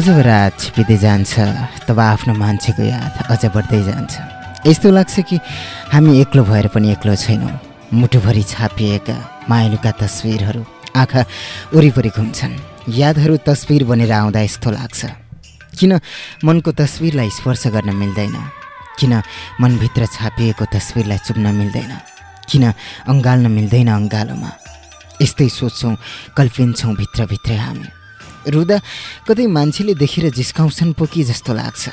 जब रात छिपिँदै जान्छ। तब आफ्नो मान्छेको याद अझ बढ्दै जान्छ। यस्तो लाग्छ कि हामी एक्लो भएर पनि एक्लो छैनौँ। मुटुभरि छापिएका मायालुका तस्विरहरू आँखा वरिपरि घुम्छन् यादहरू तस्विर बनेर आउँदा यस्तो लाग्छ। किन मनको तस्विरलाई स्पर्श गर्न मिल्दैन? किन मनभित्र छापिएको तस्विरलाई चुप्न मिल्दैन? किन अँगाल्न मिल्दैन अँगालोमा? यस्तै सोच्छौँ कल्पिन्छौँ भित्रभित्रै हामी। रुँदा कतै मान्छेले देखेर जिस्काउँछन् पो कि जस्तो लाग्छ।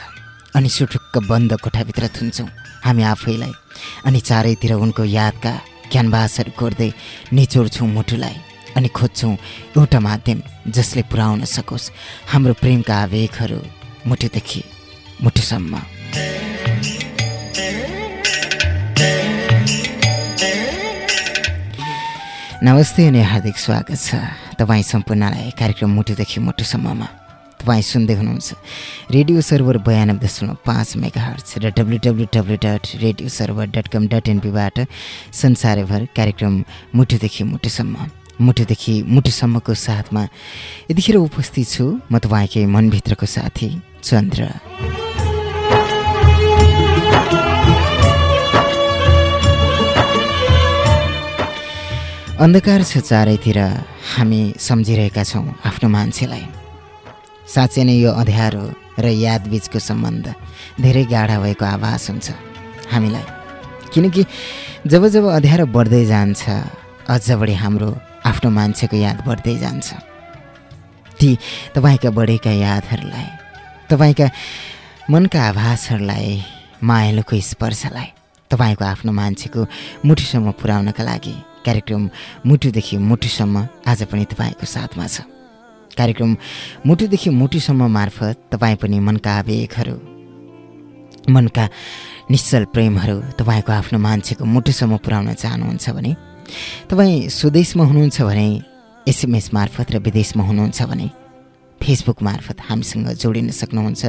अनि सुटुक्क बन्द कोठाभित्र थुन्छौँ हामी आफैलाई। अनि चारैतिर उनको यादका क्यानभासहरू कोर्दै निचोड्छौँ मुटुलाई। अनि खोज्छौँ एउटा माध्यम जसले पुर्याउन सकोस्। हाम्रो प्रेमका आवेगहरू मुटुदेखि मुटुसम्म। नमस्ते अनि हार्दिक स्वागत छ। तपाईँ सम्पूर्णलाई कार्यक्रम मुटुदेखि मुटुसम्ममा तपाईँ सुन्दै हुनुहुन्छ रेडियो सर्भर बयानब्बे दशमलव पाँच मेगा हर्च र W W W dot radio server dot com dot एनपीबाट संसारभर कार्यक्रम मुटुदेखि मुटुसम्म मुटुदेखि मुटुसम्मको साथमा यतिखेर उपस्थित छु म तपाईँकै मनभित्रको साथी चन्द्र। अन्धकार छ चारैतिर हामी सम्झिरहेका छौँ आफ्नो मान्छेलाई। साँच्चै नै यो अँध्यारो र यादबिचको सम्बन्ध धेरै गाढा भएको आभास हुन्छ हामीलाई। किनकि जब जब अँध्यारो बढ्दै जान्छ अझ बढी हाम्रो आफ्नो मान्छेको याद बढ्दै जान्छ। ती तपाईँका बढेका यादहरूलाई तपाईँका मनका आभासहरूलाई मायालुको स्पर्शलाई तपाईँको आफ्नो मान्छेको मुठीसम्म पुर्याउनका लागि कार्यक्रम मुटुदेखि मुटुसम्म आज पनि तपाईँको साथमा छ। कार्यक्रम मुटुदेखि मुटुसम्म मार्फत तपाईँ पनि मनका आवेगहरू मनका निश्चल प्रेमहरू तपाईँको आफ्नो मान्छेको मुटुसम्म पुर्याउन चाहनुहुन्छ भने तपाईँ स्वदेशमा हुनुहुन्छ भने एसएमएस मार्फत र विदेशमा हुनुहुन्छ भने फेसबुक मार्फत हामीसँग जोडिन सक्नुहुन्छ।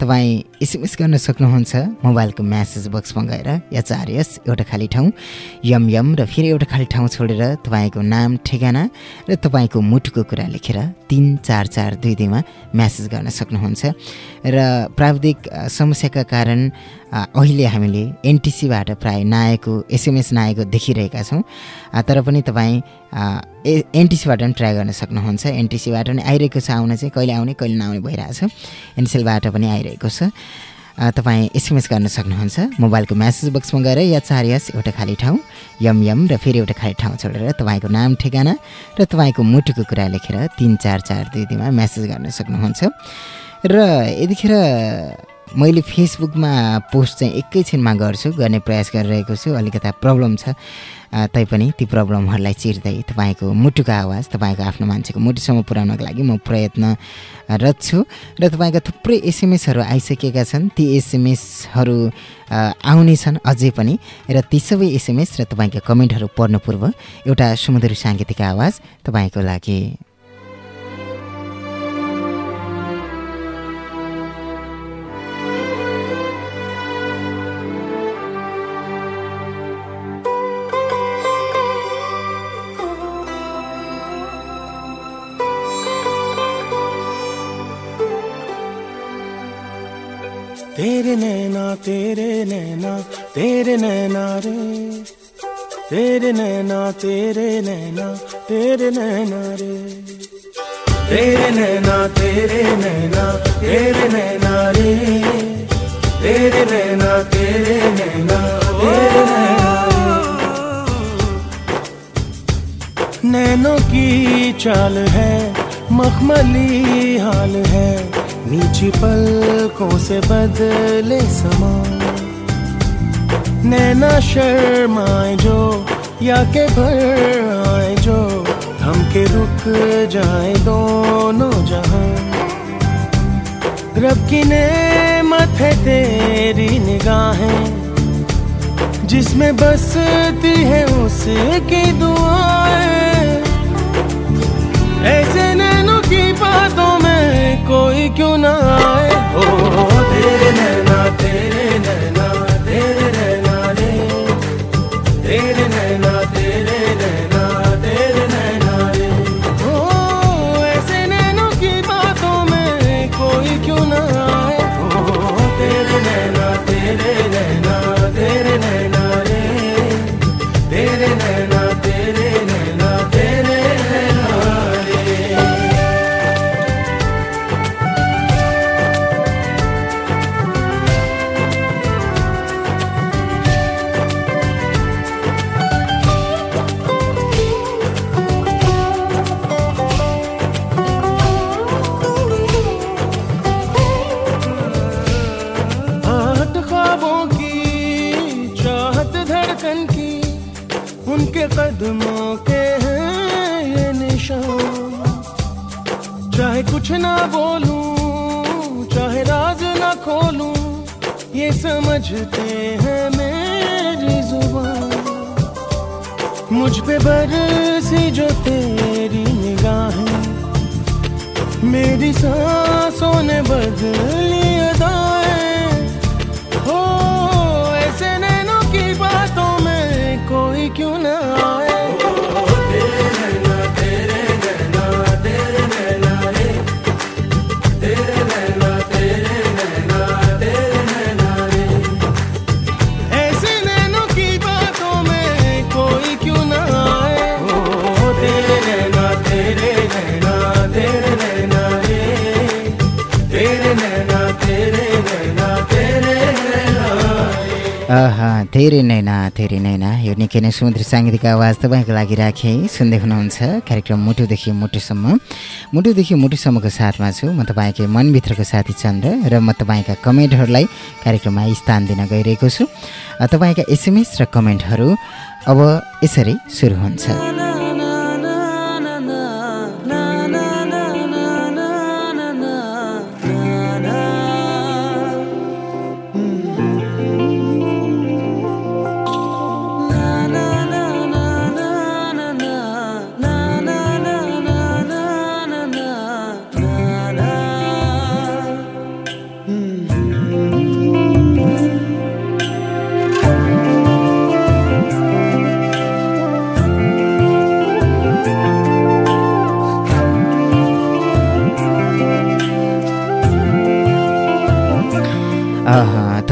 तपाईँ एसएमएस गर्न सक्नुहुन्छ मोबाइलको म्यासेज बक्समा गएर चार यस एउटा खाली ठाउँ यम यम र फेरि एउटा खाली ठाउँ छोडेर तपाईँको नाम ठेगाना र तपाईँको मुटुको कुरा लेखेर तिन चार चार दुई दुईमा म्यासेज गर्न सक्नुहुन्छ। र प्राविधिक समस्याका कारण अहिले हामीले एनटिसीबाट प्राय नआएको एसएमएस नआएको देखिरहेका छौँ। तर पनि तपाईँ ए एनटिसीबाट पनि ट्राई गर्न सक्नुहुन्छ। एनटिसीबाट पनि आइरहेको छ आउन चाहिँ कहिले आउने कहिले नआउने भइरहेछ। एनसेलबाट पनि आइरहेको छ। तपाईँ एसएमएस गर्न सक्नुहुन्छ। मोबाइलको म्यासेज बक्समा गएर या चार यस एउटा खाली ठाउँ यम यम र फेरि एउटा खाली ठाउँ छोडेर तपाईँको नाम ठेगाना र तपाईँको मुटुको कुरा लेखेर तिन चार चार दुई दुईमा म्यासेज गर्न सक्नुहुन्छ। र यतिखेर मैले फेसबुकमा पोस्ट चाहिँ एकैछिनमा गर्छु गर्ने प्रयास गरिरहेको छु। अलिकता प्रब्लम छ। तैपनि ती प्रब्लमहरूलाई चिर्दै तपाईँको मुटुको आवाज तपाईँको आफ्नो मान्छेको मुटुसम्म पुर्याउनको लागि म प्रयत्नरत छु। र तपाईँका थुप्रै एसएमएसहरू आइसकेका छन्। ती एसएमएसहरू आउने छन् अझै पनि। र ती सबै एसएमएस र तपाईँका कमेन्टहरू पढ्नु पूर्व एउटा सुमधुर साङ्गीतिक आवाज तपाईँको लागि। नैना, तेरे नैना तेरे नैना रे। तेरे नैना तेरे नैना तेरे नैना रे। तेरे नैना तेरे नैना तेरे नैना रे। तेरे नैना तेरे नैना तेरे नैना नैनों की चाल है, मखमली हाल है। नीची पलकों से बदले समा। नैना शर्माए जो, या के भर आए जो थम के रुक जाए दोनों जहाँ। रब की नेमत है तेरी निगाहें, जिसमें बसती है उसकी दुआएँ। धेरै नैना धेरै नैना यो निकै नै समुद्र साङ्गीतिक आवाज तपाईँको लागि राखेँ सुन्दै हुनुहुन्छ कार्यक्रम मुटुदेखि मुटुसम्म। मुटुदेखि मुटुसम्मको साथमा छु म तपाईँकै मनभित्रको साथी चन्द्र र म तपाईँका कमेन्टहरूलाई कार्यक्रममा स्थान दिन गइरहेको छु। तपाईँका एसएमएस र कमेन्टहरू अब यसरी सुरु हुन्छ।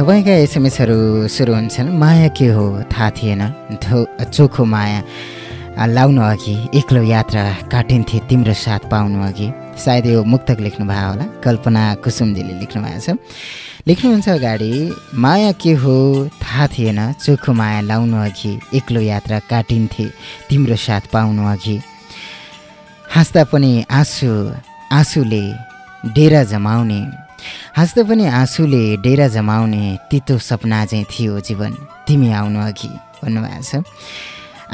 तपाईँका एसएमएसहरू सुरु हुन्छन्। माया के हो? थाहा थिएन। धो चोखो माया। लाउनु अघि एक्लो यात्रा काटिन्थे तिम्रो साथ पाउनु अघि। सायद यो मुक्तक लेख्नुभयो होला। कल्पना कुसुमजीले लेख्नु भएको छ। लेख्नुहुन्छ अगाडि माया के हो? थाहा थिएन। चोखो माया लाउनु अघि एक्लो यात्रा काटिन्थे तिम्रो साथ पाउनु अघि। हाँस्दा पनि आँसु आँसुले डेरा जमाउने हाँस्दा पनि आँसुले डेरा जमाउने तितो सपना चाहिँ थियो जीवन। तिमी आउनु अघि भन्नुभएको छ।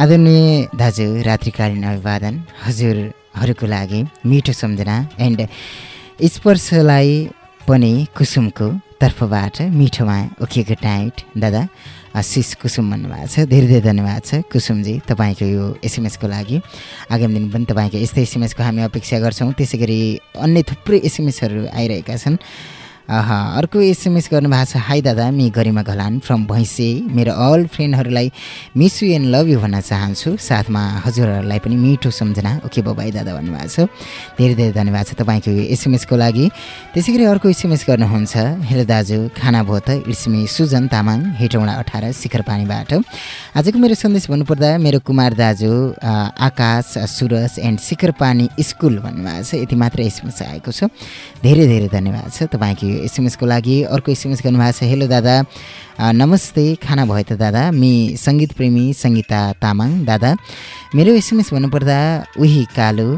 आदरणीय दाजु रात्रिकालीन अभिवादन। हजुरहरूको लागि मिठो सम्झना एन्ड स्पर्शलाई पनि कुसुमको तर्फबाट मिठो माया ओके गुड नाइट दादा शिष कुसुम भन्नुभएको छ। धेरै धेरै धन्यवाद छ कुसुमजी तपाईँको यो एसएमएसको लागि। आगामी दिन पनि तपाईँको यस्तै एसएमएसको हामी अपेक्षा गर्छौँ। त्यसै गरी अन्य थुप्रै एसएमएसहरू आइरहेका छन्। अर्को एसएमएस गर्नुभएको छ हाई दादा मि गरिमा घलान फ्रम भैँसे। मेरो all फ्रेन्डहरूलाई miss you and love you भन्न चाहन्छु। साथमा हजुरहरूलाई पनि मिठो सम्झना। ओके बाबाई दादा भन्नुभएको छ। धेरै धेरै धन्यवाद छ तपाईँको एसएमएसको लागि। त्यसै गरी अर्को एसएमएस गर्नुहुन्छ। हेलो दाजु खाना भयो त? इट्समी सुजन तामाङ हेटौँडा अठार शिखर पानीबाट। आजको मेरो सन्देश भन्नुपर्दा मेरो कुमार दाजु आकाश सुरज एन्ड शिखर पानी स्कुल भन्नुभएको छ। यति मात्र एसएमएस आएको छ। धेरै धेरै धन्यवाद छ तपाईँको एसएमएसको लागि अर्को एसएमएस गर्नुभएको छ। हेलो दादा। नमस्ते। खाना भयो त दादा। मि सङ्गीत प्रेमी सङ्गीता तामाङ। दादा मेरो एसएमएस भन्नुपर्दा उही कालो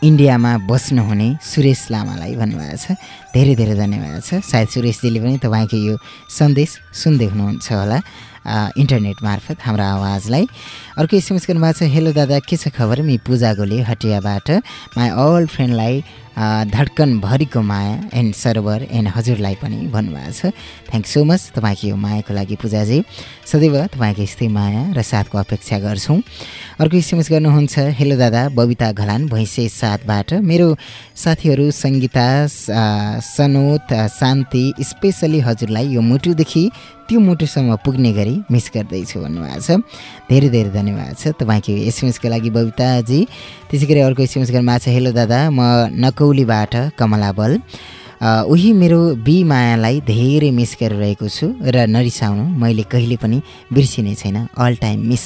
इन्डियामा बस्नुहुने सुरेश लामालाई भन्नुभएको छ। धेरै धेरै धन्यवाद छ। सायद सुरेशजीले पनि तपाईँको यो सन्देश सुन्दै हुनुहुन्छ होला इन्टरनेट मार्फत हाम्रो आवाजलाई। अर्को एसएमएस गर्नुभएको छ। हेलो दादा के छ खबर? मि पूजा गोले हटियाबाट माई अल फ्रेन्डलाई धड्कनभरिको माया एन्ड सर्भर एन्ड हजुरलाई पनि भन्नुभएको छ। थ्याङ्क सो मच तपाईँको यो मायाको लागि पूजाजी। सदैव तपाईँको यस्तै माया र साथको अपेक्षा गर्छौँ। अर्को एसएमएस गर्नुहुन्छ हेलो दादा बबिता घलान भैँसे साथबाट। मेरो साथीहरू सङ्गीता सनोत शान्ति स्पेसली हजुरलाई यो मुटुदेखि त्यो मुटुसम्म पुग्ने गरी मिस गर्दैछु भन्नुभएको छ। धेरै धेरै धन्यवाद छ तपाईँको एसएमएसको लागि बबिताजी। त्यसै गरी अर्को एसएमएस गर्नुभएको छ हेलो दादा म नकौलीबाट कमला बल। उही मेरो बी मायालाई धेरै मिस गरिरहेको छु र नरिसाउनु मैले कहिले पनि बिर्सिने छैन। अल टाइम मिस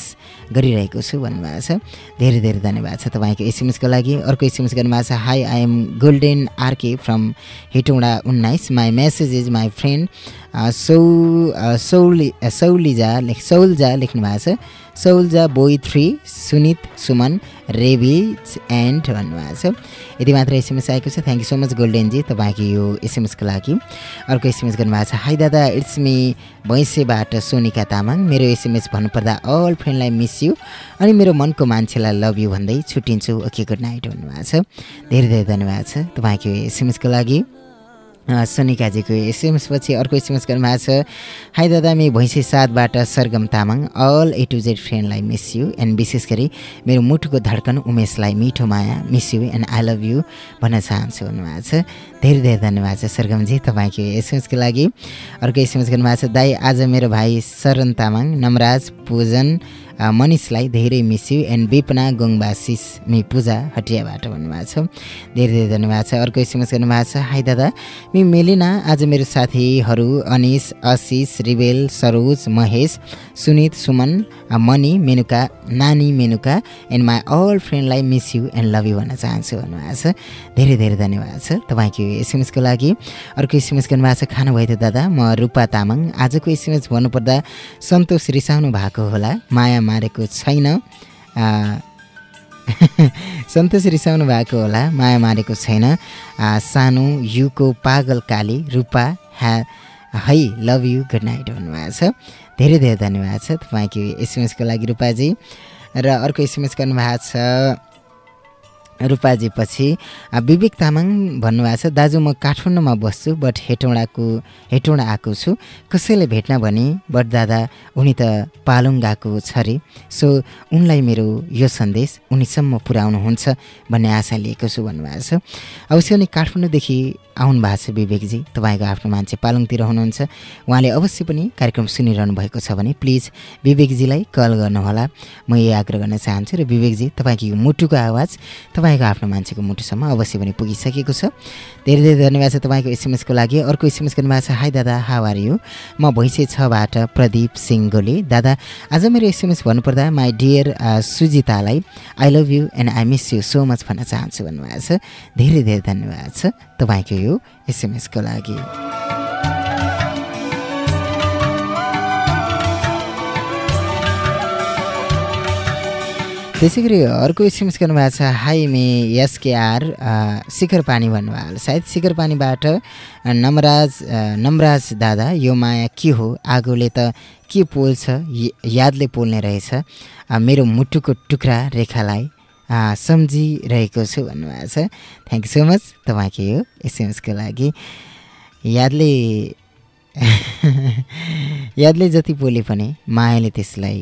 गरिरहेको छु भन्नुभएको छ। धेरै धेरै धन्यवाद छ तपाईँको एसएमएसको लागि। अर्को एसएमएस गर्नुभएको छ hi I am Golden RK from Hetauda उन्नाइस। My message is my friend सौ सौली सौलिजा लेख सौलजा लेख्नु भएको छ। सौलजा बोई थ्री सुनित सुमन रेबिज एन्ड भन्नुभएको छ यति मात्र एसएमएस आएको छ। थ्याङ्क यू सो मच गोल्डेनजी तपाईँको यो एसएमएसको लागि। अर्को एसएमएस गर्नुभएको छ। हाई दादा इट्स मी भैँसेबाट सोनिका तामाङ। मेरो एसएमएस भन्नुपर्दा अल फ्रेन्डलाई मिस यु अनि मेरो मनको मान्छेलाई लभ यु भन्दै छुट्टिन्छु। ओके गुड नाइट भन्नुभएको छ। धेरै धेरै धन्यवाद छ तपाईँको एसएमएसको लागि। सोनिकाजीको एसएमएस पछि अर्को एसएमएस गर्नुभएको छ। हाई दादा मे Bhainse साथबाट Sargam Tamang all A to Z फ्रेन्डलाई miss you and विशेष गरी मेरो मुटुको धड्कन उमेशलाई मिठो माया miss you and I love you भन्न चाहन्छु भन्नुभएको छ। धेरै धेरै धन्यवाद छ सरगमजी तपाईँको एसएमएसको लागि। अर्को एसएमएस गर्नुभएको छ दाई आज मेरो भाइ शरण तामाङ नमराज पूजन मनिषलाई धेरै मिस यु एन्ड विपना गोङबासिस मि पूजा हटियाबाट भन्नुभएको छ। धेरै धेरै धन्यवाद छ। अर्को एसएमएस गर्नुभएको छ। हाई दादा। मि मेलिना आज मेरो साथीहरू अनिस आशिष रिबेल सरोज महेश सुनित सुमन मणि मेनुका नानी Menuka and my all फ्रेन्डलाई miss you and love you भन्न चाहन्छु भन्नुभएको छ। धेरै धेरै धन्यवाद छ तपाईँको एसएमएसको लागि। अर्को एसएमएस गर्नुभएको छ खानु भयो त दादा? म रूपा तामाङ। आजको एसएमएस भन्नुपर्दा सन्तोष रिसाउनु भएको होला। माया मारेको छैन। सन्तोष रिसाउनु भएको होला माया मारेको छैन। सानो युको पागल काली रूपा ह्या है लभ यु गुड नाइट भन्नुभएको छ। धेरै धेरै धन्यवाद छ तपाईँको एसएमएसको लागि रूपाजी। र अर्को एसएमएस गर्नुभएको छ रूपाजी पछि विवेक तामाङ भन्नुभएको छ दाजु म काठमाडौँमा बस्छु बट हेटौँडाको हेटौँडा आएको छु। कसैले भेट्न भने बट दादा उनी त पालुङ गएको छ अरे सो उनलाई मेरो यो सन्देश उनीसम्म पुर्याउनुहुन्छ भन्ने आशा लिएको छु भन्नुभएको छ। अवश्य नै काठमाडौँदेखि आउनु भएको छ विवेकजी। तपाईँको आफ्नो मान्छे पालुङतिर हुनुहुन्छ। उहाँले अवश्य पनि कार्यक्रम सुनिरहनु भएको छ भने प्लिज विवेकजीलाई कल गर्नुहोला। म यही आग्रह गर्न चाहन्छु र विवेकजी तपाईँको यो मुटुको आवाज तपाईँको आफ्नो मान्छेको मुटुसम्म अवश्य पनि पुगिसकेको छ। धेरै धेरै धन्यवाद छ तपाईँको एसएमएसको लागि। अर्को एसएमएस गर्नुभएको छ हाई दादा हावार यु? म भैँसे छबाट प्रदीप सिंह गोले दादा आज मेरो एसएमएस भन्नुपर्दा my dear सुजितालाई I love you and I miss you so much भन्न चाहन्छु भन्नुभएको छ। धेरै धेरै धन्यवाद छ तपाईँको यो एसएमएसको लागि। त्यसै गरी अर्को एसएमएस गर्नुभएको छ हाई मे एसकेआर शिखर पानी भन्नुभयो सायद शिखर पानीबाट नमराज नमराज दादा यो माया के हो? आगोले त के पोल्छ? यादले पोल्ने रहेछ। मेरो मुटुको टुक्रा रेखालाई सम्झिरहेको छु। भन्नुभएको छ। थ्याङ्क यू सो मच तपाईँको यो एसएमएसको लागि। यादले यादले जति पोले पनि मायाले त्यसलाई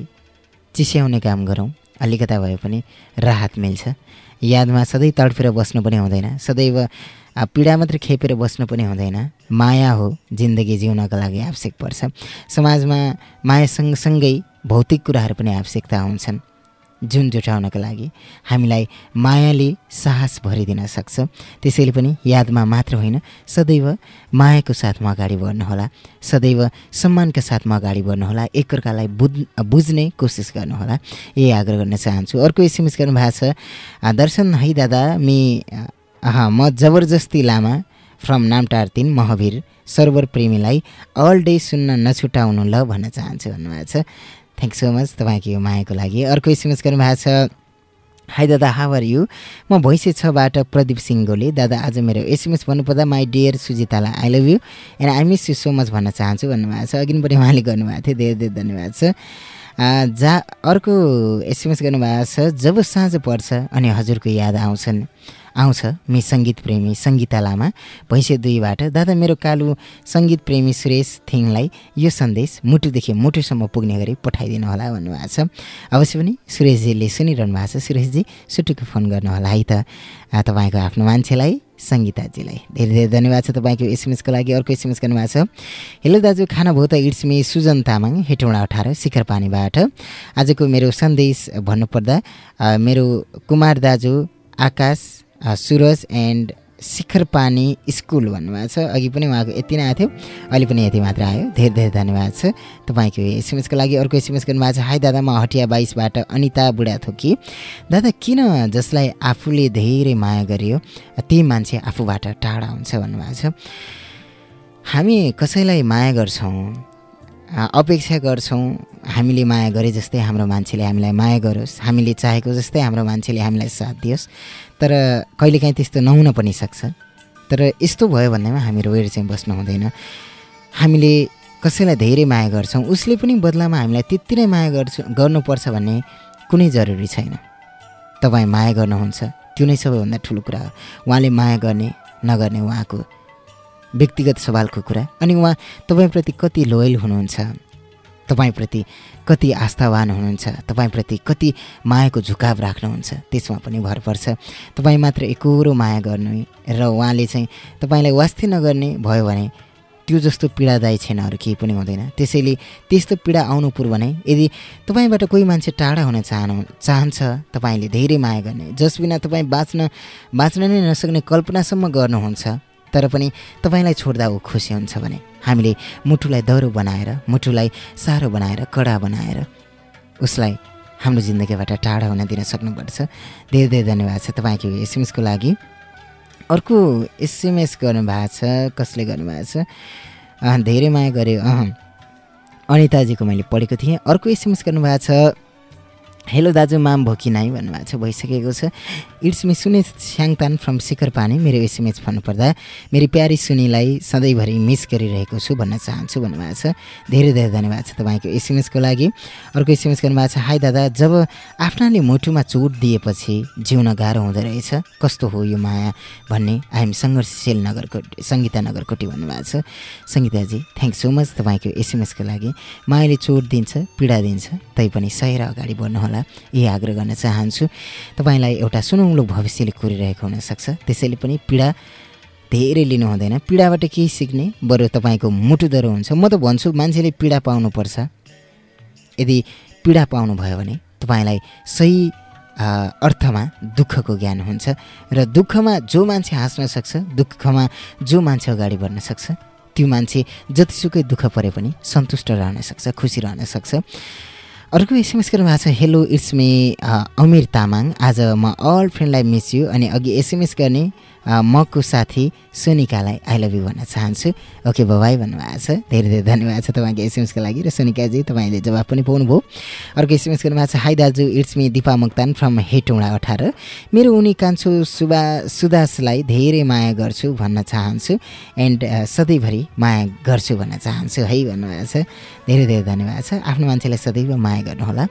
चिस्याउने काम गरौँ। अलिकता भए पनि राहत मिल्छ। यादमा सधैँ तडफेर बस्नु पनि हुँदैन। सदैव पीडा मात्रै खेपेर बस्नु पनि हुँदैन। माया हो जिन्दगी जिउनको लागि आवश्यक पर्छ। समाजमा माया सँगसँगै भौतिक कुराहरू पनि आवश्यकता हुन्छन्। जुन जुटाउनको लागि हामीलाई मायाले साहस भरिदिन सक्छ। त्यसैले पनि यादमा मात्र होइन सदैव मायाको साथमा अगाडि बढ्नुहोला। सदैव सम्मानका साथमा अगाडि बढ्नुहोला। एकअर्कालाई बुझ बुझ्ने कोसिस गर्नुहोला। यही आग्रह गर्न चाहन्छु। अर्को एसएमएस गर्नुभएको छ दर्शन है दादा मि म जबरजस्ती लामा फ्रम नामटार तिन महावीर सर्वर प्रेमीलाई अल डे सुन्न नछुटाउनु ल भन्न चाहन्छु भन्नुभएको छ। थ्याङ्क सो मच तपाईँको यो मायाको लागि। अर्को एसएमएस गर्नुभएको छ हाई दादा हावर यु म भैँसे छबाट प्रदीप सिंह गोले दादा आज मेरो एसएमएस भन्नुपर्दा my dear सुजितालाई I love you and I miss you so much भन्न चाहन्छु भन्नुभएको छ। अघि पनि उहाँले गर्नुभएको थियो धेरै धेरै धन्यवाद छ। जा अर्को एसएमएस गर्नुभएको छ जब साँझ पर्छ अनि हजुरको याद आउँछन्। आउँछ मि सङ्गीत प्रेमी सङ्गीता लामा। भैँसे दुईबाट दादा मेरो कालु सङ्गीत प्रेमी सुरेश थिङलाई यो सन्देश मुटुदेखि मुटुसम्म पुग्ने गरी पठाइदिनु होला भन्नुभएको छ। अवश्य पनि सुरेशजीले सुनिरहनु भएको छ। सुरेशजी सुटुको फोन गर्नुहोला है त। तपाईँको आफ्नो मान्छेलाई सङ्गीताजीलाई। धेरै धेरै धन्यवाद छ तपाईँको एसएमएसको लागि अर्को एसएमएस गर्नुभएको छ। हेलो दाजु खाना भयो त इट्स मी सुजन तामाङ हेटौँडा अठार शिखर पानीबाट आजको मेरो सन्देश भन्नुपर्दा मेरो कुमार दाजु आकाश सुरज एन्ड शिखर पानी स्कुल भन्नुभएको छ। अघि पनि उहाँको यति नै आएको थियो। अहिले पनि यति मात्र आयो। धेरै धेरै धन्यवाद छ तपाईँको एसएमएसको लागि। अर्को एसएमएस गर्नुभएको छ। हाई दादा म हटिया बाइसबाट अनिता बुढा थोकी दादा किन जसलाई आफूले धेरै माया गरियो त्यही मान्छे आफूबाट टाढा हुन्छ भन्नुभएको छ। हामी कसैलाई माया गर्छौँ अपेक्षा गर्छौँ हामीले माया गरे जस्तै हाम्रो मान्छेले हामीलाई माया गरोस्। हामीले चाहेको जस्तै हाम्रो मान्छेले हामीलाई साथ दियोस्। तर कहिलेकाहीँ त्यस्तो नहुन पनि सक्छ। तर यस्तो भयो भन्नेमा हामी रोएर चाहिँ बस्नु हुँदैन। हामीले कसैलाई धेरै माया गर्छौँ उसले पनि बदलामा हामीलाई त्यति नै माया गर्छ गर्नुपर्छ भन्ने कुनै जरुरी छैन। तपाईँ माया गर्नुहुन्छ त्यो नै सबैभन्दा ठुलो कुरा हो। उहाँले माया गर्ने नगर्ने उहाँको व्यक्तिगत सवालको कुरा। अनि उहाँ तपाईँप्रति कति लोयल हुनुहुन्छ? तपाईँप्रति कति आस्थावान हुनुहुन्छ तपाईँप्रति कति मायाको झुकाव राख्नुहुन्छ त्यसमा पनि भर पर्छ। तपाईँ मात्र एकरो माया गर्नु र उहाँले चाहिँ तपाईँलाई वास्ते नगर्ने भयो भने त्यो जस्तो पीडादायी छैन अरू केही पनि हुँदैन। त्यसैले त्यस्तो पीडा आउनु पूर्व नै यदि तपाईँबाट कोही मान्छे टाढा हुन चाहनु चाहन्छ तपाईँले धेरै माया गर्ने जस बिना तपाईँ बाँच्न बाँच्न नै नसक्ने कल्पनासम्म गर्नुहुन्छ तर पनि तपाईँलाई छोड्दा ऊ खुसी हुन्छ भने हामीले मुटुलाई दह्रो बनाएर मुटुलाई साह्रो बनाएर कडा बनाएर उसलाई हाम्रो जिन्दगीबाट टाढा हुन दिन सक्नुपर्छ। धेरै धेरै धन्यवाद छ तपाईँको एसएमएसको लागि। अर्को एसएमएस गर्नुभएको छ कसले गर्नुभएको छ? धेरै माया गऱ्यो अँ अनिताजीको मैले पढेको थिएँ। अर्को एसएमएस गर्नुभएको छ हेलो दाजु माम भोकी नाइ भन्नुभएको छ भइसकेको छ। इट्स मी सुने स्याङतान फ्रम शिखर पानी मेरो एसएमएस भन्नुपर्दा मेरो प्यारी सुनीलाई सधैँभरि मिस गरिरहेको छु भन्न चाहन्छु भन्नुभएको छ धेरै धेरै धन्यवाद छ तपाईँको एसएमएसको लागि अर्को एसएमएस गर्नुभएको छ हाई दादा जब आफ्नाले मुटुमा चोट दिएपछि जिउन गाह्रो हुँदो रहेछ कस्तो हो यो माया भन्ने आइएम सङ्घर्षशील नगरकोटी सङ्गीता नगरकोटी भन्नुभएको छ सङ्गीताजी थ्याङ्क सो मच तपाईँको एसएमएसको लागि मायाले चोट दिन्छ पीडा दिन्छ तैपनि सहेर अगाडि बढ्नुहोला यही आग्रह गर्न चाहन्छु तपाईँलाई एउटा सुनौ मुलुक भविष्यले कुरिरहेको हुनसक्छ। त्यसैले पनि पीडा धेरै लिनु हुँदैन। पीडाबाट केही सिक्ने बरु तपाईँको मुटु दरो हुन्छ। म त भन्छु मान्छेले पीडा पाउनुपर्छ। यदि पीडा पाउनुभयो भने तपाईँलाई सही अर्थमा दुःखको ज्ञान हुन्छ र दुःखमा जो मान्छे हाँस्न सक्छ दुःखमा जो मान्छे अगाडि बढ्न सक्छ त्यो मान्छे जतिसुकै दुःख परे पनि सन्तुष्ट रहन सक्छ खुसी रहन सक्छ। अर्को एसएमएस गर्नुभएको छ hello it's me Amir Tamang. आज म अल फ्रेन्डलाई मिस यु अनि अघि एसएमएस गर्ने मको साथी सोनिकालाई आई लभ यु भन्न चाहन्छु। ओके बाबाई भन्नुभएको छ। धेरै धेरै धन्यवाद छ तपाईँको एसएमएसको लागि र सोनिकाजी तपाईँले जवाब पनि पाउनुभयो। अर्को एसएमएस गर्नुभएको छ हाई दाजु it's me Dipa Muktan from Hetauda अठार। मेरो उनी कान्छो सुबा सुदासलाई धेरै माया गर्छु भन्न चाहन्छु एन्ड सधैँभरि माया गर्छु भन्न चाहन्छु। है भन्नुभएको छ। धेरै धेरै धन्यवाद छ। आफ्नो मान्छेलाई सदैव माया गर्नुहोला।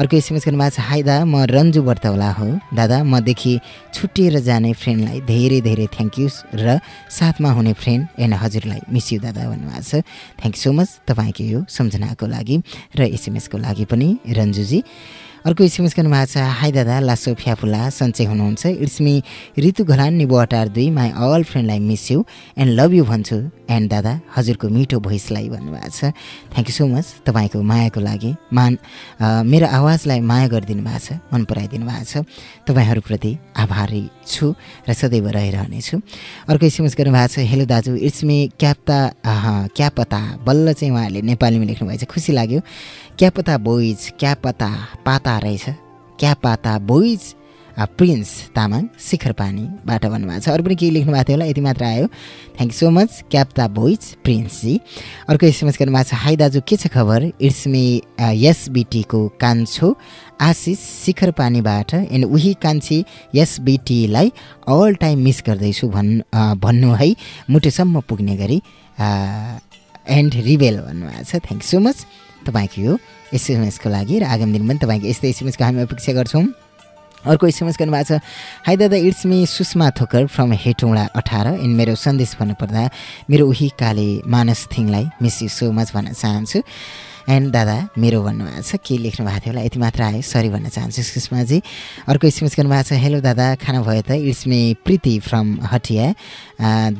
अर्को एसएमएस गर्नुभएको छ हाई दा म रन्जु वर्तौला हो। दादा मदेखि छुट्टिएर जाने फ्रेन्डलाई धेरै धेरै थ्याङ्क यू र साथमा हुने फ्रेन्ड एन्ड हजुरलाई मिस यु दादा भन्नुभएको छ। थ्याङ्क यू सो मच तपाईँको यो सम्झनाको लागि र एसएमएसको लागि पनि रन्जुजी। अर्को एसएमएस गर्नुभएको छ हाई दादा लासो फ्याफुला सन्चै हुनुहुन्छ। इट्स मी ऋतु घलान निबो अटार दुई my all फ्रेन्डलाई miss you and love you भन्छु। एन्ड दादा हजुरको मिठो भोइसलाई भन्नुभएको छ। थ्याङ्क यू सो मच तपाईँको मायाको लागि मान मेरो आवाजलाई माया गरिदिनु भएको छ मन पराइदिनु भएको छ। तपाईँहरूप्रति आभारी छु र सदैव रहिरहनेछु। अर्को एसएमएस गर्नुभएको छ हेलो दाजु इट्स मी क्याप्ता क्या पता बल्ल चाहिँ उहाँहरूले नेपालीमा लेख्नुभएको छ। खुसी लाग्यो। क्या पता बोइज क्या पता पाता रहेछ। क्या पाता बोइज प्रिन्स तामाङ शिखर पानीबाट भन्नुभएको छ। अरू पनि केही लेख्नु भएको थियो होला यति मात्र आयो। थ्याङ्क यू सो मच क्याप्ता बोइज प्रिन्सजी अर्को एसएमएस गर्नुभएको छ हाई दाजु के छ खबर? इट्स मी एसबिटीको कान्छो आशिष शिखर पानीबाट एन्ड उही कान्छी एसबिटीलाई अल टाइम मिस गर्दैछु भन् भन्नु है। मुटुसम्म पुग्ने गरी एन्ड रिबेल भन्नुभएको छ। थ्याङ्क यू सो मच तपाईँको यो एसएमएसको लागि र आगामी दिन पनि तपाईँको यस्तै एसएमएसको हामी अपेक्षा गर्छौँ। अर्को एसएमएस गर्नुभएको छ। हाई दादा it's me Sushma Thokar from Hetauda अठार। एन्ड मेरो सन्देश भन्नुपर्दा मेरो उही काले मानस थिङलाई मिस यु सो मच भन्न चाहन्छु। एन्ड दादा मेरो भन्नुभएको छ के लेख्नु भएको थियो होला? यति मात्र आयो। सरी भन्न चाहन्छु सुषमाजी अर्को एसएमएस गर्नुभएको छ हेलो दादा खाना भयो त? It's me Priti from Hatiya.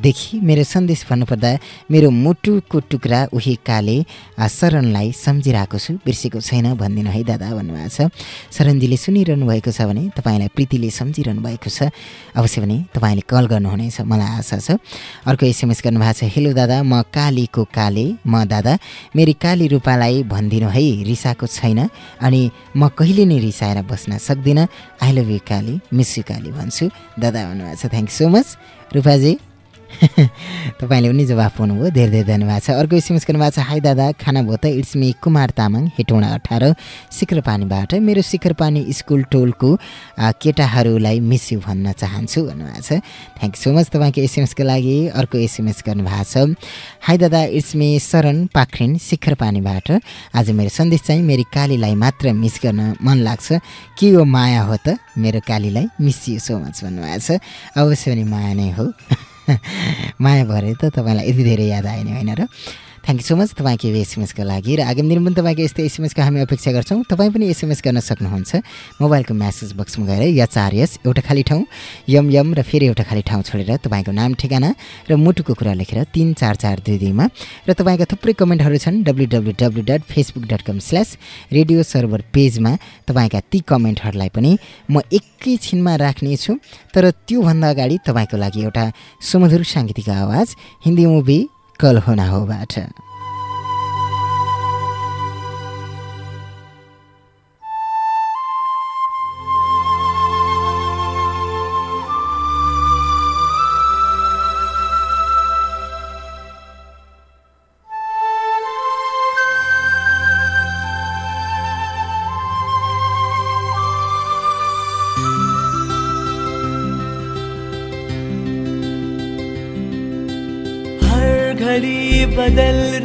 देखि मेरो सन्देश भन्नुपर्दा मेरो मुटुको टुक्रा उही काले शरणलाई सम्झिरहेको छु बिर्सेको छैन भनिदिनु है दादा भन्नुभएको छ। शरणजीले सुनिरहनु भएको छ भने तपाईँलाई प्रीतिले सम्झिरहनु भएको छ। अवश्य भने तपाईँले कल गर्नुहुनेछ मलाई आशा छ। अर्को एसएमएस गर्नुभएको छ हेलो दादा म कालीको काले म दादा। मेरी काली रूपालाई भनिदिनु है रिसाएको छैन। अनि म कहिले नै रिसाएर बस्न सक्दिनँ। आई लभ यु काली मिस यु काली भन्छु। दादा भन्नुभएको छ थ्याङ्क सो मच रूपाजी। तपाईँले पनि जवाफ पाउनुभयो धेरै धेरै धन्यवाद छ। अर्को एसएमएस गर्नुभएको छ हाई दादा खाना भयो त इट्स मी कुमार तामाङ हेटौँडा अठार शिखर पानीबाट मेरो शिखर पानी स्कुल टोलको केटाहरूलाई मिस यु भन्न चाहन्छु। भन्नुभएको छ। थ्याङ्क सो मच तपाईँको एसएमएसको लागि। अर्को एसएमएस गर्नुभएको छ हाई दादा इट्स मी शरण पाखरिन शिखर पानीबाट आज मेरो सन्देश चाहिँ मेरो कालीलाई मात्र मिस गर्न मन लाग्छ। के यो माया हो त? मेरो कालीलाई मिस यु सो मच भन्नुभएको छ। अवश्य पनि माया नै हो। माया भरे त तपाईँलाई यति धेरै याद आएन होइन र? थ्याङ्क यू सो मच तपाईँको यो एसएमएसको लागि र आगामी दिन पनि तपाईँको यस्तो एसएमएसको हामी अपेक्षा गर्छौँ। तपाईँ पनि एसएमएस गर्न सक्नुहुन्छ। मोबाइलको म्यासेज बक्समा गएर यचार यस एउटा खाली ठाउँ यम यम र फेरि एउटा खाली ठाउँ छोडेर तपाईँको नाम ठेगाना र मुटुको कुरा लेखेर तिन चार चार दुई दुईमा र तपाईँका थुप्रै कमेन्टहरू छन् W W W dot facebook dot com slash radio server पेजमा तपाईँका ती कमेन्टहरूलाई पनि म एकैछिनमा राख्नेछु। तर त्योभन्दा अगाडि तपाईँको लागि एउटा सुमधुर साङ्गीतिक आवाज हिन्दी मुभी कल होना होबाट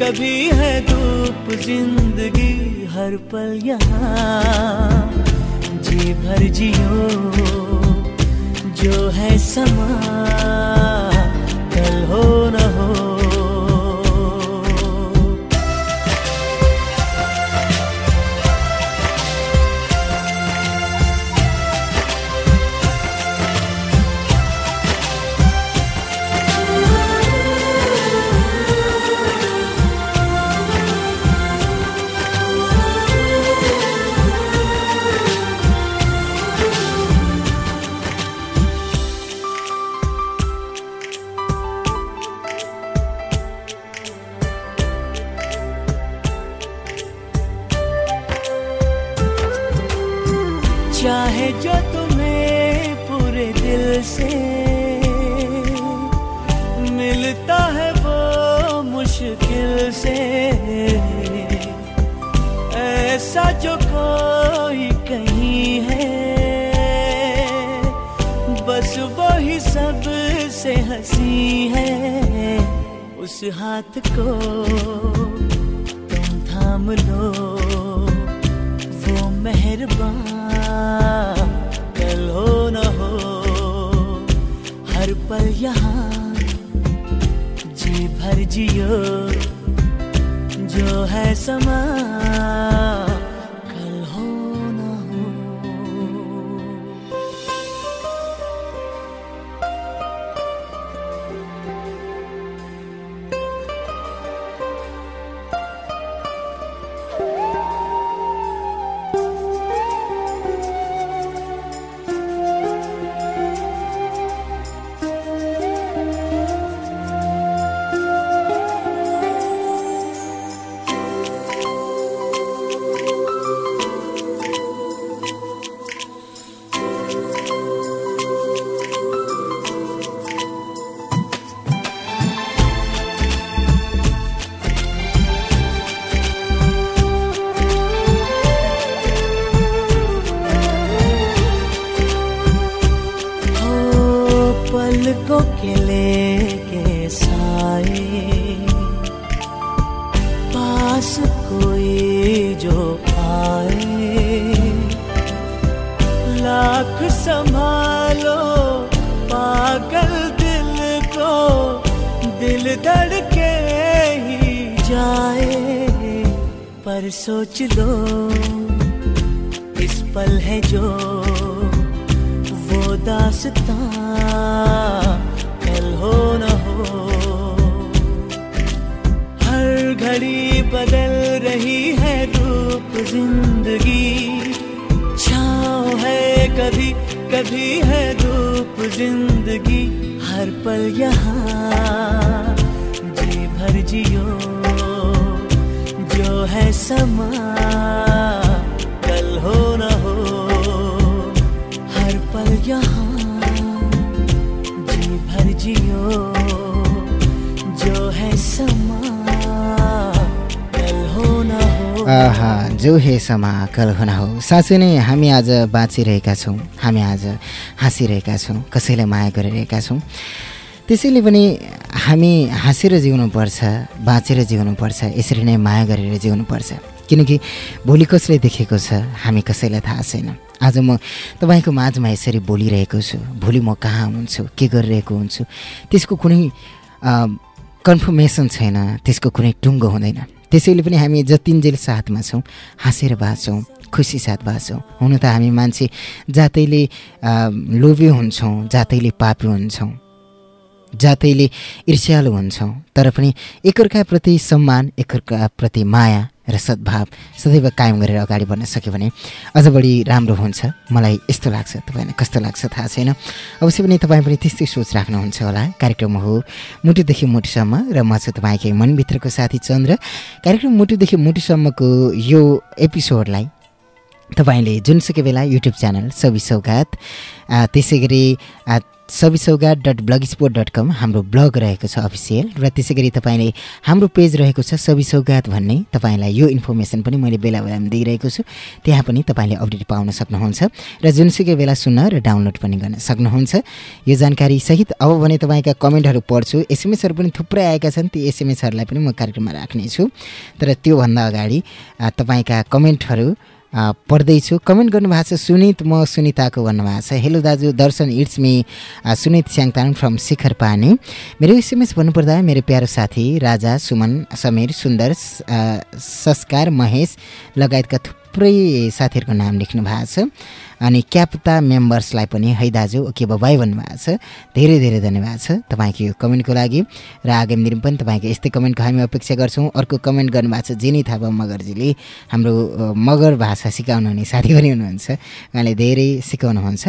कभी है धूप ज़िंदगी हर पल यहाँ। जी भर जियो जो है समा, कल हो न हो उस हाथ को तुम थाम लो। वो मेहरबान, कल हो न हो, हर पल यहाँ। जी भर जियो, जो है समा दिल धड़के ही जाए, पर सोच लो, इस पल है जो वो दासता, कल हो न हो। हर घड़ी बदल रही है रूप ज़िंदगी, छाँव है कभी कभी है धूप ज़िंदगी। हर पल यहाँ, जी भर जियो, जो है समा, कल हो न हो, हर पल यहाँ, जी भर जियो, जो है समा, कल हो न हो। आहा जो हे समा कल हुन हो। साँच्चै नै हामी आज बाँचिरहेका छौँ हामी आज हाँसिरहेका छौँ कसैलाई माया गरिरहेका छौँ। त्यसैले पनि हामी हाँसेर जिउनुपर्छ बाँचेर जिउनुपर्छ यसरी नै माया गरेर जिउनुपर्छ। किनकि भोलि कसले देखेको छ हामी कसैलाई थाहा छैन। आज म तपाईँको माझमा यसरी बोलिरहेको छु। भोलि म कहाँ हुन्छु के गरिरहेको हुन्छु? त्यसको कुनै कन्फर्मेसन छैन त्यसको कुनै टुङ्गो हुँदैन। त्यसैले पनि हामी जतिन्जेल साथमा छौँ हाँसेर बाँच्छौँ खुसी साथ बाँच्छौँ। हुन त हामी मान्छे जातैले लोभी हुन्छौँ जातैले पापी हुन्छौँ जातैले ईर्ष्यालु हुन्छौँ तर पनि एकअर्काप्रति सम्मान एकअर्काप्रति माया र सद्भाव सदैव कायम गरेर अगाडि बढ्न सक्यो भने अझ बढी राम्रो हुन्छ। मलाई यस्तो लाग्छ। तपाईँलाई कस्तो लाग्छ थाहा छैन? अवश्य पनि तपाईँ पनि त्यस्तै सोच राख्नुहुन्छ होला। कार्यक्रम हो मुटुदेखि मुटुसम्म र म चाहिँ तपाईँकै मनभित्रको साथी चन्द्र। कार्यक्रम मुटुदेखि मुटुसम्मको यो एपिसोडलाई तपाईँले जुनसुकै बेला युट्युब च्यानल सबि सौगात त्यसै गरी आ, Sabi Saugat dot blog spot dot com हाम्रो ब्लग रहेको छ अफिसियल र त्यसै गरी तपाईँले हाम्रो पेज रहेको छ सबि सौगात भन्ने तपाईँलाई यो इन्फर्मेसन पनि मैले बेला बेलामा दिइरहेको छु। त्यहाँ पनि तपाईँले अपडेट पाउन सक्नुहुन्छ र जुनसुकै बेला सुन्न र डाउनलोड पनि गर्न सक्नुहुन्छ। यो जानकारी सहित अब भने तपाईँका कमेन्टहरू पढ्छु एसएमएसहरू पनि थुप्रै आएका छन् ती एसएमएसहरूलाई पनि म कार्यक्रममा राख्नेछु। तर त्योभन्दा अगाडि तपाईँका कमेन्टहरू पढ्दैछु। कमेन्ट गर्नुभएको छ सुनित म सुनिताको भन्नुभएको छ। हेलो दाजु Darshan it's me. Sunit Syangtang from Shikhar Pani मेरो एसएमएस भन्नुपर्दा मेरो प्यारो साथी राजा सुमन समीर सुन्दर संस्कार महेश लगायतका थुप्रै साथीहरूको नाम लेख्नु भएको छ। अनि क्याप्ता मेम्बर्सलाई पनि है दाजु ओके बाई भन्नुभएको छ। धेरै धेरै धन्यवाद छ तपाईँको यो कमेन्टको लागि। र आगामी दिनमा पनि तपाईँको यस्तै कमेन्टको हामी अपेक्षा गर्छौँ। अर्को कमेन्ट गर्नुभएको छ जेनी थापा मगरजीले हाम्रो मगर भाषा सिकाउनु हुने साथी पनि हुनुहुन्छ। उहाँले धेरै सिकाउनुहुन्छ।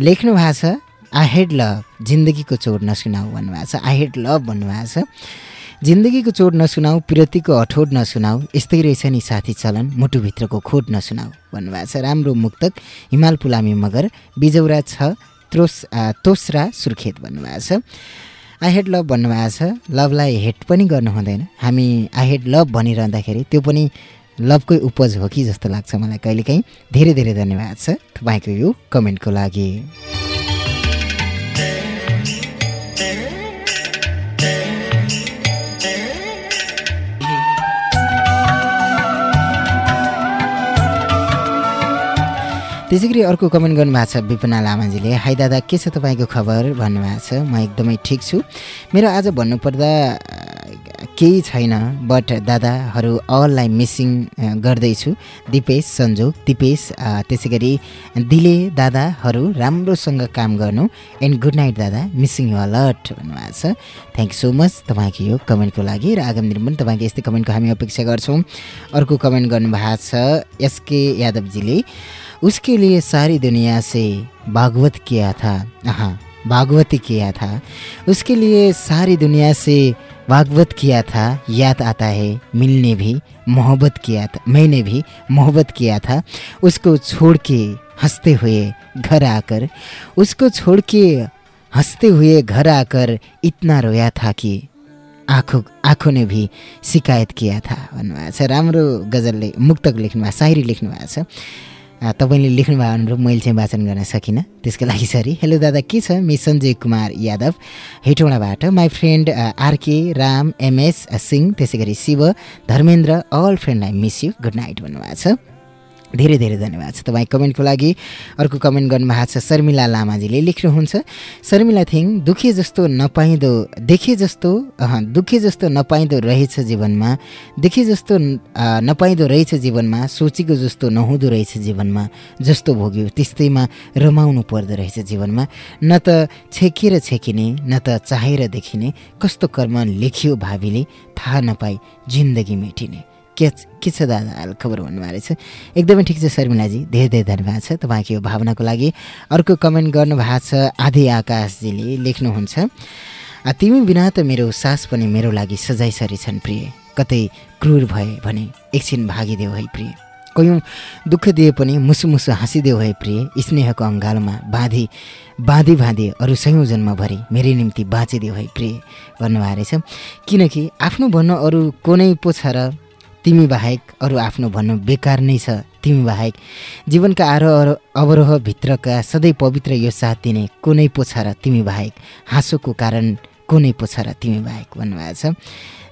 लेख्नु भएको छ आई हेड लभ जिन्दगीको चोट नसुनाऊ भन्नुभएको छ। आई हेड लभ भन्नुभएको छ। जिन्दगीको चोट नसुनाऊ पिरतीको अठोट नसुनाऊ यस्तै रहेछ नि साथी चलन मुटुभित्रको खोट नसुनाऊ भन्नुभएको छ। राम्रो मुक्तक हिमाल पुलामी मगर बिजौरा छ त्रोस तोस्रा सुर्खेत भन्नुभएको छ। आई हेड लभ भन्नुभएको छ। लभलाई हेट पनि गर्नु हुँदैन। हामी आई हेड लभ भनिरहँदाखेरि त्यो पनि लभकै उपज हो कि जस्तो लाग्छ मलाई कहिलेकाहीँ। धेरै धेरै धन्यवाद छ तपाईँको यो कमेन्टको लागि। त्यसै गरी अर्को कमेन्ट गर्नुभएको छ विपना लामाजीले। हाई दादा के छ तपाईँको खबर? भन्नुभएको छ। म एकदमै ठिक छु। मेरो आज भन्नुपर्दा केही छैन बट दादाहरू अललाई मिसिङ गर्दैछु। दिपेश सन्जोग दिपेश त्यसै गरी दिले दादाहरू राम्रोसँग काम गर्नु। एन्ड गुड नाइट दादा। मिसिङ यु अलर्ट भन्नुभएको छ। थ्याङ्क सो मच तपाईँको यो कमेन्टको लागि र आगामी दिनमा पनि तपाईँको यस्तै कमेन्टको हामी अपेक्षा गर्छौँ। अर्को कमेन्ट गर्नुभएको छ एसके यादवजीले। उसके लिए सारी दुनिया से भागवत किया था। हाँ भागवती किया था। उसके लिए सारी दुनिया से भागवत किया था। याद आता है, मिलने भी, मोहब्बत किया था, मैंने भी मोहब्बत किया था। उसको छोड़ के हँसते हुए घर आकर, उसको छोड़ के हँसते हुए घर आकर इतना रोया था कि आँखों आँखों ने भी शिकायत किया था। भन्नुभएको छ राम्रो गजलले मुक्तक लेख्नु भएको शायरी लेख्नु भएको छ तपाईँले लेख्नु भएको अनुरूप मैले चाहिँ वाचन गर्न सकिनँ। त्यसको लागि सरी हेलो दादा के छ? Me Sanjay Kumar Yadav हेटौँडाबाट। My friend RK Ram MS Singh त्यसै गरी शिव धर्मेन्द्र अल फ्रेन्डलाई मिस यु गुड नाइट भन्नुभएको छ। धेरै धेरै धन्यवाद छ तपाईँ कमेन्टको लागि। अर्को कमेन्ट गर्नुभएको छ शर्मिला लामाजीले लेख्नुहुन्छ शर्मिला थिङ दुखे जस्तो नपाइँदो देखे जस्तो दुखे जस्तो नपाइँदो रहेछ जीवनमा देखे जस्तो नपाइँदो रहेछ जीवनमा सोचेको जस्तो नहुँदो रहेछ जीवनमा जस्तो भोग्यो त्यस्तैमा रमाउनु पर्दो रहेछ जीवनमा न त छेकेर छेकिने न त चाहेर देखिने कस्तो कर्म लेखियो भावीले थाहा नपाई जिन्दगी मेटिने। के के छ दादा खबर भन्नुभएको रहेछ एकदमै ठिक छ शर्मिलाजी धेरै धेरै धन्यवाद छ तपाईँको यो भावनाको लागि। अर्को कमेन्ट गर्नुभएको छ आधी आकाशजीले लेख्नुहुन्छ "आ, तिमी बिना त मेरो सास पनि मेरो लागि सजाइसरी छन् प्रिय। कतै क्रूर भए भने एकछिन भागिदेऊ है प्रिय। कयौँ दुःख दिए पनि मुसु मुसु हाँसिदेऊ है प्रिय। स्नेहको अङ्गालोमा बाँधी बाँधी बाँधी अरू सयौँ जन्मभरि मेरै निम्ति बाँचिदेऊ है प्रिय। भन्नुभएको रहेछ किनकि आफ्नो भन्नु अरू को नै पो छ र तिमी बाहेक अरू आफ्नो भन्नु बेकार नै छ। तिमी बाहेक जीवनका आरोह अवरोहभित्रका सधैँ पवित्र यो साथ दिने कुनै पो छ र तिमी बाहेक हाँसोको कारण कुनै पो छ र तिमी बाहेक भन्नुभएको छ।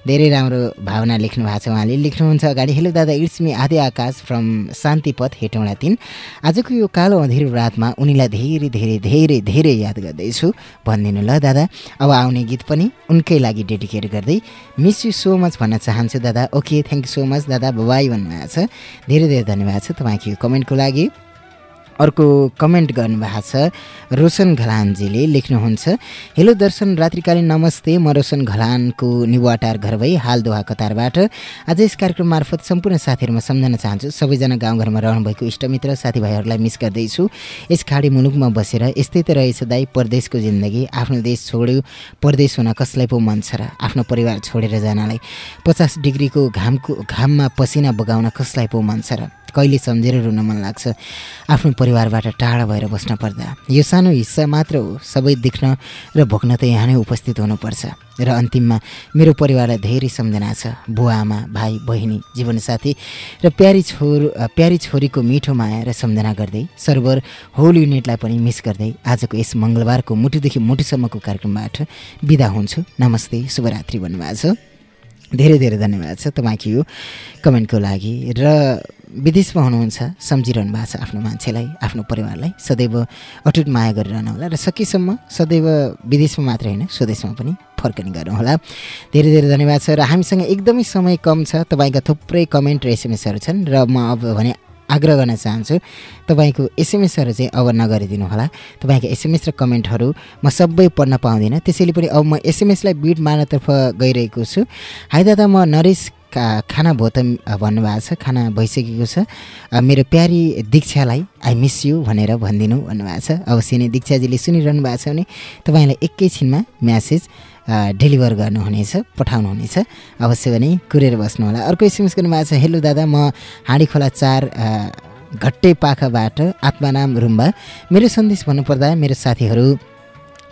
धेरै राम्रो भावना लेख्नु भएको छ उहाँले। लेख्नुहुन्छ अगाडि हेलो दादा इट्स मी आदि आकाश फ्रम शान्तिपथ हेटौँडा तिन। आजको यो कालो अँधिरो रातमा उनीलाई धेरै धेरै धेरै धेरै याद गर्दैछु। भनिदिनु ल दादा अब आउने गीत पनि उनकै लागि डेडिकेट गर्दै। मिस यु सो मच भन्न चाहन्छु दादा। Okay thank you so much दादा। बाई भन्नुभएको छ। धेरै धेरै धन्यवाद छ तपाईँको यो कमेन्टको लागि। अर्को कमेन्ट गर्नुभएको छ रोशन घलानजीले लेख्नुहुन्छ हेलो दर्शन रात्रिकालीन नमस्ते म रोशन घलानको निवाटार घर भई हाल दोहा कतारबाट। आज यस कार्यक्रम मार्फत सम्पूर्ण साथीहरूमा सम्झन चाहन्छु। सबैजना गाउँघरमा रहनुभएको इष्टमित्र साथीभाइहरूलाई मिस गर्दैछु। यस खाडी मुलुकमा बसेर यस्तै त रहेछ दाई परदेशको जिन्दगी। आफ्नो देश छोड्यो परदेश हुन कसलाई पो मन छ र आफ्नो परिवार छोडेर जानलाई? पचास डिग्रीको घामको घाममा पसिना बगाउन कसलाई पो मन छ र कहिले सम्झेर रुन मन लाग्छ। आफ्नो परिवारबाट टाढा भएर बस्न पर्दा। यो सानो हिस्सा मात्र हो सबै देख्न र भोग्न त यहाँ नै उपस्थित हुनुपर्छ। र अन्तिममा मेरो परिवारलाई धेरै सम्झना छ। बुवा आमा भाइ बहिनी जीवनसाथी र प्यारी छोर प्यारी छोरीको मिठो माया र सम्झना गर्दै सर्भर होल युनिटलाई पनि मिस गर्दै आजको यस मङ्गलबारको मुटुदेखि मुटुसम्मको कार्यक्रमबाट बिदा हुन्छु। नमस्ते शुभरात्रि भन्नुभएको छ। धेरै धेरै धन्यवाद छ तपाईँको यो कमेन्टको लागि। र विदेशमा हुनुहुन्छ सम्झिरहनु भएको छ आफ्नो मान्छेलाई आफ्नो परिवारलाई सदैव अटुट माया गरिरहनु होला र सकेसम्म सदैव विदेशमा मात्र होइन स्वदेशमा पनि फर्कने गर्नुहोला धेरै धेरै धन्यवाद छ र हामीसँग एकदमै समय कम छ। तपाईँका थुप्रै कमेन्ट र एसएमएसहरू छन् र म अब भने आग्रह गर्न चाहन्छु तपाईँको एसएमएसहरू चाहिँ अब नगरिदिनु होला। तपाईँको एसएमएस र कमेन्टहरू म सबै पढ्न पाउँदिनँ। त्यसैले पनि अब म एसएमएसलाई बिट मार्नतर्फ गइरहेको छु। हाई दादा म नरेश का खाना भो त भन्नुभएको छ खाना भइसकेको छ। मेरो प्यारी दीक्षालाई आई मिस यु भनेर भनिदिनु भन्नुभएको छ। अवश्य नै दीक्षाजीले सुनिरहनु भएको छ भने तपाईँलाई एकैछिनमा म्यासेज डेलिभर गर्नुहुनेछ पठाउनुहुनेछ। अवश्य पनि कुरेर बस्नु होला अर्को एसएमएस गर्नुभएको छ हेलो दादा म हाँडी खोला चार घट्टे पाखाबाट आत्माराम रुम्बा। मेरो सन्देश भन्नुपर्दा मेरो साथीहरू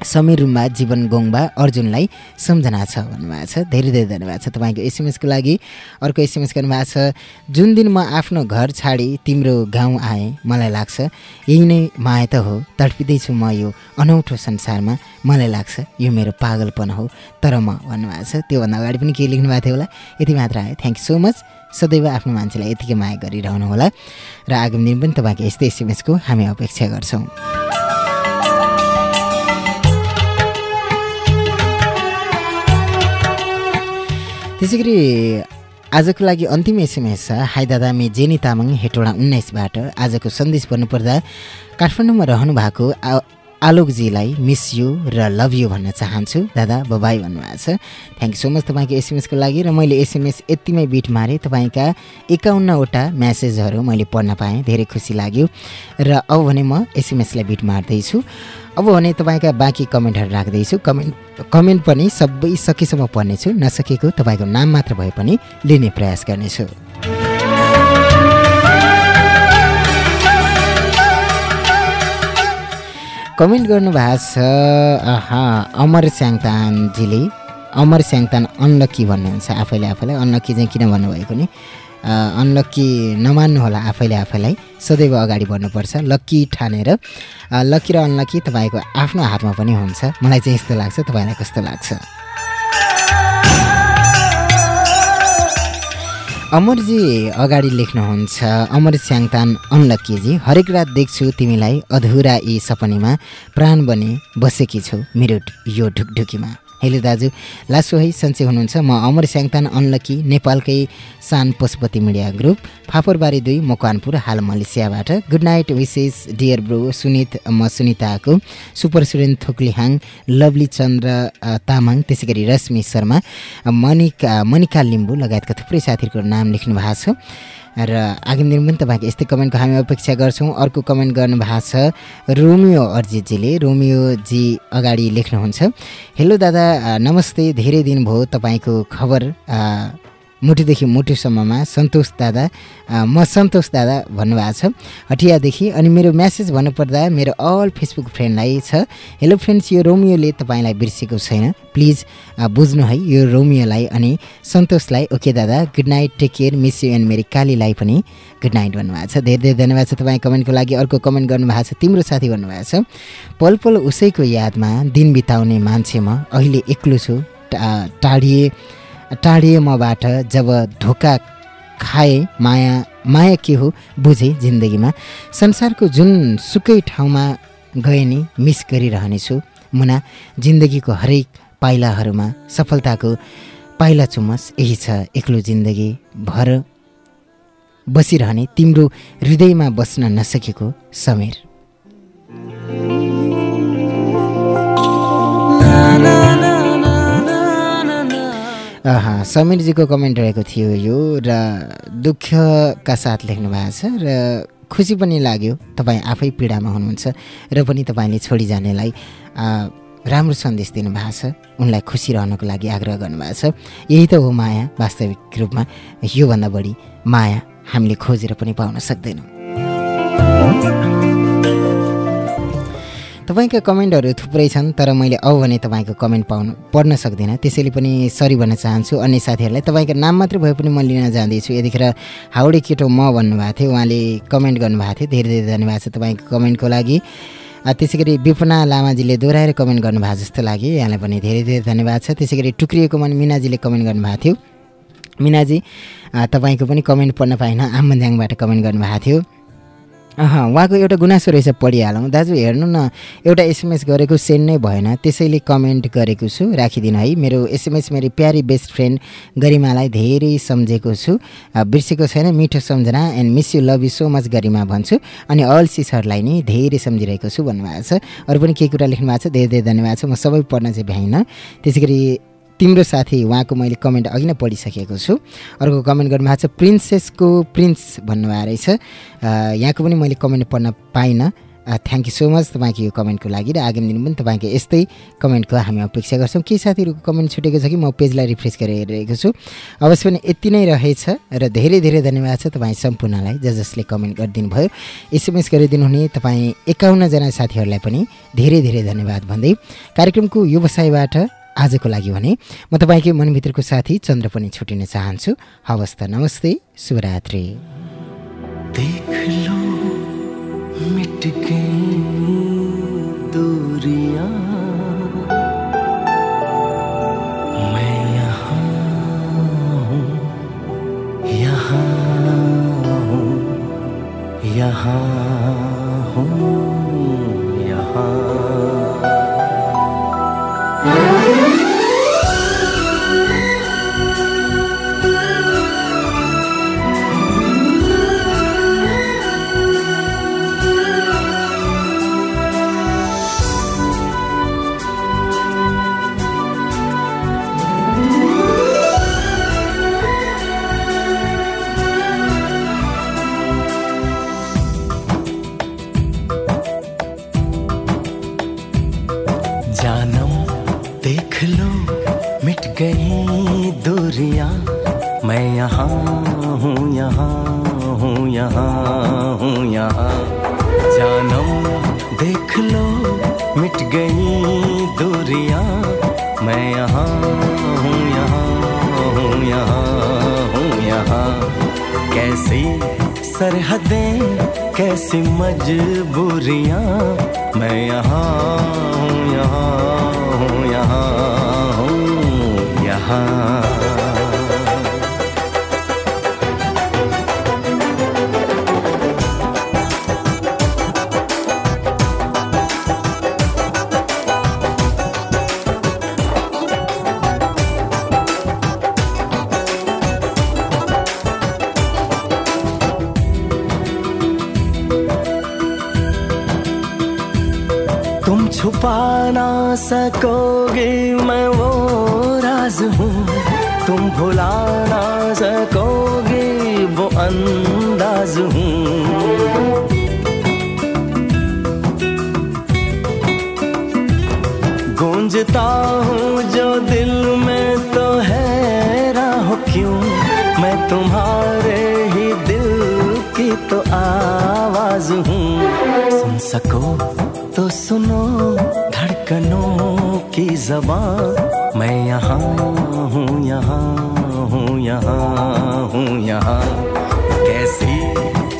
समीर रुम्बा जीवन गोङबा अर्जुनलाई सम्झना छ भन्नुभएको छ। धेरै धेरै धन्यवाद छ तपाईँको एसएमएसको लागि। अर्को एसएमएस गर्नुभएको छ जुन दिन म आफ्नो घर छाडी तिम्रो गाउँ आएँ मलाई लाग्छ यही नै माया त हो। तडपिँदैछु म यो अनौठो संसारमा मलाई लाग्छ यो मेरो पागलपन हो। तर म भन्नुभएको छ। त्योभन्दा अगाडि पनि केही लेख्नु भएको थियो होला। यति मात्र आयो। थ्याङ्क यू सो मच सदैव आफ्नो मान्छेलाई यतिकै माया गरिरहनु होला र आगामी दिन पनि तपाईँको यस्तै एसएमएसको हामी अपेक्षा गर्छौँ। त्यसै गरी आजको लागि अन्तिम एसएमएस छ। हाई दादा मे जेनी तामाङ हेटोडा उन्नाइसबाट आजको सन्देश भन्नुपर्दा काठमाडौँमा रहनु भएको आलोकजीलाई मिस यु र लभ यु भन्न चाहन्छु। दादा बबाई भन्नुभएको छ। थ्याङ्क यू सो मच तपाईँको एसएमएसको लागि र मैले एसएमएस यतिमै बिट मारेँ। तपाईँका एकाउन्नवटा म्यासेजहरू मैले पढ्न पाएँ। धेरै खुसी लाग्यो। र अब भने म एसएमएसलाई बिट मार्दैछु। अब भने तपाईँका बाँकी कमेन्टहरू राख्दैछु। कमेन्ट कमेन्ट पनि सबै सकेसम्म पढ्नेछु। नसकेको तपाईँको नाम मात्र भए पनि लिने प्रयास गर्नेछु। कमेन्ट गर्नुभएको छ आहा अमर स्याङतानजीले अमर स्याङतान अनलक्की भन्नुहुन्छ आफैले आफैलाई अनलक्की चाहिँ किन भन्नुभएको नि? अनलक्की नमान्नु होला आफैले आफैलाई सदैव अगाडि बढ्नुपर्छ लक्की ठानेर लक्की र अनलक्की तपाईँको आफ्नो हातमा पनि हुन्छ। मलाई चाहिँ यस्तो लाग्छ तपाईँलाई कस्तो लाग्छ? अमरजी अगाडि लेख्नुहुन्छ अमर स्याङतान अनलक्कीजी हरेक रात देख्छु तिमीलाई अधुरा यी सपनीमा। प्राण बने बसेकी छौ मेरो यो ढुकढुकीमा। हेलो दाजु लासो है सन्चै हुनुहुन्छ। म अमर स्याङतान अनलकी नेपालकै सान पशुपति मिडिया ग्रुप फापरबारी दुई मकवानपुर हाल मलेसियाबाट। गुड नाइट विशेष डियर ब्रो सुनित म सुनिताको super student Thoklihang lovely Chandra Tamang त्यसै गरी रश्मि शर्मा मनिका मनिका लिम्बू लगायतका थुप्रै साथीहरूको नाम लेख्नु भएको छ। र आगामी दिन पनि तपाईँको यस्तै कमेन्टको हामी अपेक्षा गर्छौँ। अर्को कमेन्ट गर्नुभएको छ रोमियो अर्जितजीले रोमियोजी अगाडि लेख्नुहुन्छ। हेलो दादा नमस्ते धेरै दिन भयो तपाईँको खबर अ, मुटुदेखि मुटुसम्ममा सन्तोष दादा म सन्तोष दादा भन्नुभएको छ। हटियादेखि अनि मेरो म्यासेज भन्नुपर्दा मेरो अल फेसबुक फ्रेन्डलाई छ। हेलो फ्रेन्ड्स यो रोमियोले तपाईँलाई बिर्सेको छैन। प्लिज बुझ्नु है यो रोमियोलाई अनि सन्तोषलाई। ओके दादा good night take care miss you and मेरी कालीलाई पनि गुड नाइट भन्नुभएको छ। धेरै धेरै धन्यवाद छ तपाईँ कमेन्टको लागि अर्को कमेन्ट गर्नुभएको छ तिम्रो साथी भन्नुभएको छ। पल पल उसैको यादमा दिन बिताउने मान्छे म अहिले एक्लो छु टा- टाढिए टाढिए मबाट जब धोका खाए माया माया के हो बुझे जिन्दगीमा संसारको जुन सुकै ठाउँमा गए नि मिस गरिरहनेछु। मुना जिन्दगीको हरेक पाइलाहरूमा सफलताको पाइला चुमस यही छ एक्लो जिन्दगी भर बसिरहने तिम्रो हृदयमा बस्न नसकेको समेर। समीरजीको कमेन्ट रहेको थियो यो र दुःखका साथ लेख्नु भएको छ र खुसी पनि लाग्यो। तपाईँ आफै पीडामा हुनुहुन्छ र पनि तपाईँले छोडी जानेलाई आ, राम्रो सन्देश दिनुभएको छ। उनलाई खुसी रहनको लागि आग्रह गर्नुभएको छ। यही त हो माया वास्तविक रूपमा। योभन्दा बढी माया हामीले खोजेर पनि पाउन सक्दैनौँ। तपाईँका कमेन्टहरू थुप्रै छन् तर मैले अब भने तपाईँको कमेन्ट पाउनु पढ्न सक्दिनँ। त्यसैले पनि सरी भन्न चाहन्छु। अन्य साथीहरूलाई तपाईँको नाम मात्र भए पनि म लिन जाँदैछु। यतिखेर हाउडे केटो म भन्नुभएको थियो। उहाँले कमेन्ट गर्नुभएको थियो। धेरै धेरै धन्यवाद छ तपाईँको कमेन्टको लागि। त्यसै गरी विपना लामाजीले दोहोऱ्याएर कमेन्ट गर्नुभएको जस्तो लाग्यो। यहाँलाई पनि धेरै धेरै धन्यवाद छ। त्यसै गरी टुक्रिएको मन मिनाजीले कमेन्ट गर्नुभएको थियो। मिनाजी तपाईँको पनि कमेन्ट पढ्न पाइनँ। आम्मन्ज्याङबाट कमेन्ट गर्नुभएको थियो। उहाँको एउटा गुनासो रहेछ पढिहालौँ। दाजु हेर्नु न एउटा एसएमएस गरेको सेन्ड नै भएन। त्यसैले कमेन्ट गरेको छु राखिदिनु है। मेरो एसएमएस मेरो प्यारी बेस्ट फ्रेन्ड गरिमालाई धेरै सम्झेको छु। बिर्सेको छैन मिठो सम्झना। And miss you love you so much Garima भन्छु। अनि अल सिसहरूलाई नि धेरै सम्झिरहेको छु भन्नुभएको छ। अरू पनि केही कुरा लेख्नु भएको छ? धेरै धेरै धन्यवाद छ। म सबै पढ्न चाहिँ भ्याइनँ। त्यसै गरी तिम्रो साथी उहाँको मैले कमेन्ट अघि नै पढिसकेको छु। अर्को कमेन्ट गर्नुभएको छ प्रिन्सेसको प्रिन्स भन्नुभएको रहेछ। यहाँको पनि मैले कमेन्ट पढ्न पाइनँ। थ्याङ्क यू सो मच तपाईँको यो कमेन्टको लागि र आगामी दिन पनि तपाईँको यस्तै कमेन्टको हामी अपेक्षा गर्छौँ। केही साथीहरूको कमेन्ट छुटेको छ कि म पेजलाई रिफ्रेस गरेर हेरिरहेको छु। अवश्य पनि यति नै रहेछ र धेरै धेरै धन्यवाद छ तपाईँ सम्पूर्णलाई ज जसले कमेन्ट गरिदिनु भयो एसएमएस गरिदिनु हुने तपाईँ एकाउन्नजना साथीहरूलाई पनि धेरै धेरै धन्यवाद भन्दै कार्यक्रमको व्यवसायबाट आजको लागि भने म तपाईँकै मनभित्रको साथी चन्द्र पनि छुटिन चाहन्छु। हवस् त नमस्ते शुभरात्रि। देख लो मिट मैं यहाँ यहाँ यहाँ सकोगे मैं वो राज हूँ। तुम भुला ना सकोगे, वो अंदाज हूँ। गूंजता हूँ जो दिल में तो है राह क्यों? मैं तुम्हारे ही दिल की तो आवाज़ हूँ। सुन सको तो सुनो। जबान मैं यहाँ हूँ यहाँ हूँ यहाँ हूँ, यहाँ। कैसी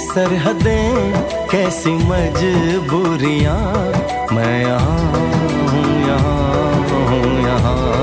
सरहदें, कैसी मजबूरियाँ। मैं यहाँ हूँ यहाँ हूँ, यहाँ।